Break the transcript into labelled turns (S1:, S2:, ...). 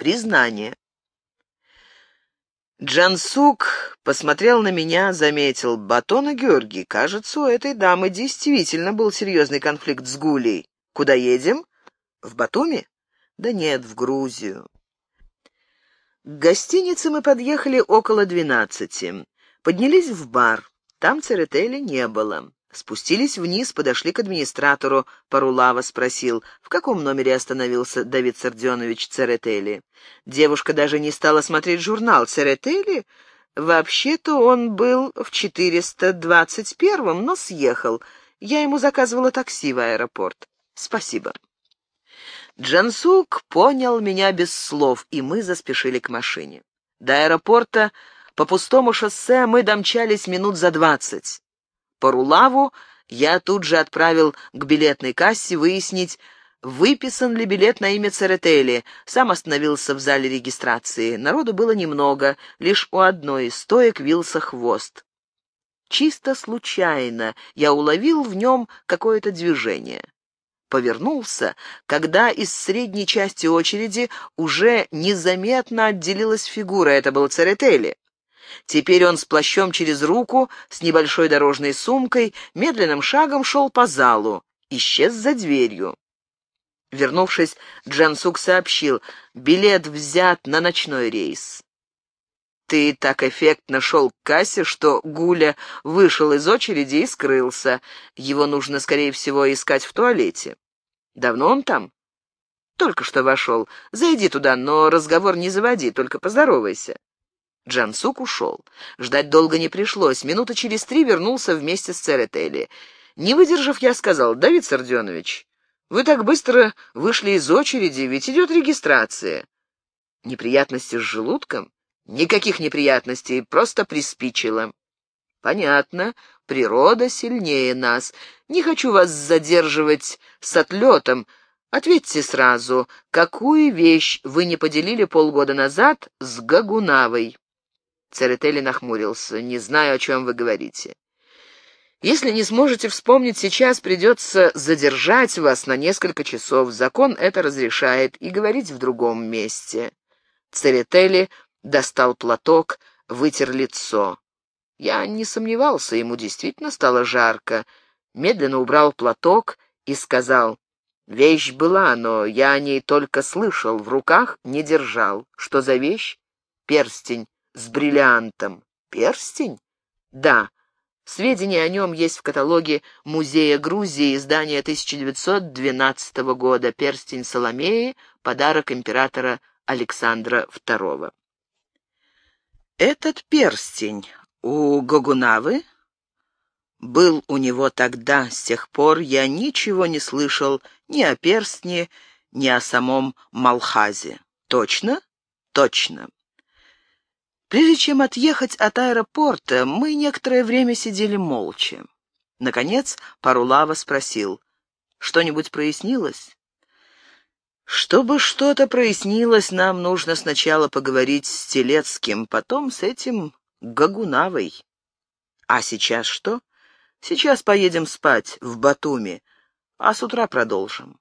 S1: признание. Джансук посмотрел на меня, заметил. «Батона Георгий, кажется, у этой дамы действительно был серьезный конфликт с Гулей. Куда едем? В Батуми? Да нет, в Грузию». К гостинице мы подъехали около двенадцати. Поднялись в бар. Там Церетели не было. Спустились вниз, подошли к администратору. Парулава спросил, в каком номере остановился Давид Сардионович Церетели. Девушка даже не стала смотреть журнал. Церетели? Вообще-то он был в 421-м, но съехал. Я ему заказывала такси в аэропорт. Спасибо. Джансук понял меня без слов, и мы заспешили к машине. До аэропорта по пустому шоссе мы домчались минут за двадцать. Парулаву я тут же отправил к билетной кассе выяснить, выписан ли билет на имя Церетели. Сам остановился в зале регистрации. Народу было немного, лишь у одной из стоек вился хвост. Чисто случайно я уловил в нем какое-то движение. Повернулся, когда из средней части очереди уже незаметно отделилась фигура. Это был Церетели. Теперь он с плащом через руку, с небольшой дорожной сумкой, медленным шагом шел по залу, исчез за дверью. Вернувшись, Джансук сообщил, билет взят на ночной рейс. Ты так эффектно шел к кассе, что Гуля вышел из очереди и скрылся. Его нужно, скорее всего, искать в туалете. Давно он там? Только что вошел. Зайди туда, но разговор не заводи, только поздоровайся. Джансук ушел. Ждать долго не пришлось. Минута через три вернулся вместе с Церетели. Не выдержав, я сказал, «Давид Сарденович, вы так быстро вышли из очереди, ведь идет регистрация». «Неприятности с желудком?» «Никаких неприятностей, просто приспичило». «Понятно. Природа сильнее нас. Не хочу вас задерживать с отлетом. Ответьте сразу, какую вещь вы не поделили полгода назад с Гагунавой?» Церетели нахмурился. «Не знаю, о чем вы говорите. Если не сможете вспомнить сейчас, придется задержать вас на несколько часов. Закон это разрешает, и говорить в другом месте». Церетели достал платок, вытер лицо. Я не сомневался, ему действительно стало жарко. Медленно убрал платок и сказал, «Вещь была, но я о ней только слышал, в руках не держал. Что за вещь? Перстень с бриллиантом. Перстень? Да. Сведения о нем есть в каталоге Музея Грузии, издания 1912 года. Перстень Соломеи, подарок императора Александра II. Этот перстень у Гогунавы был у него тогда, с тех пор я ничего не слышал ни о перстне, ни о самом Малхазе. Точно? Точно. Прежде чем отъехать от аэропорта, мы некоторое время сидели молча. Наконец Парулава спросил, «Что-нибудь прояснилось?» «Чтобы что-то прояснилось, нам нужно сначала поговорить с Телецким, потом с этим Гагунавой. А сейчас что? Сейчас поедем спать в Батуми, а с утра продолжим».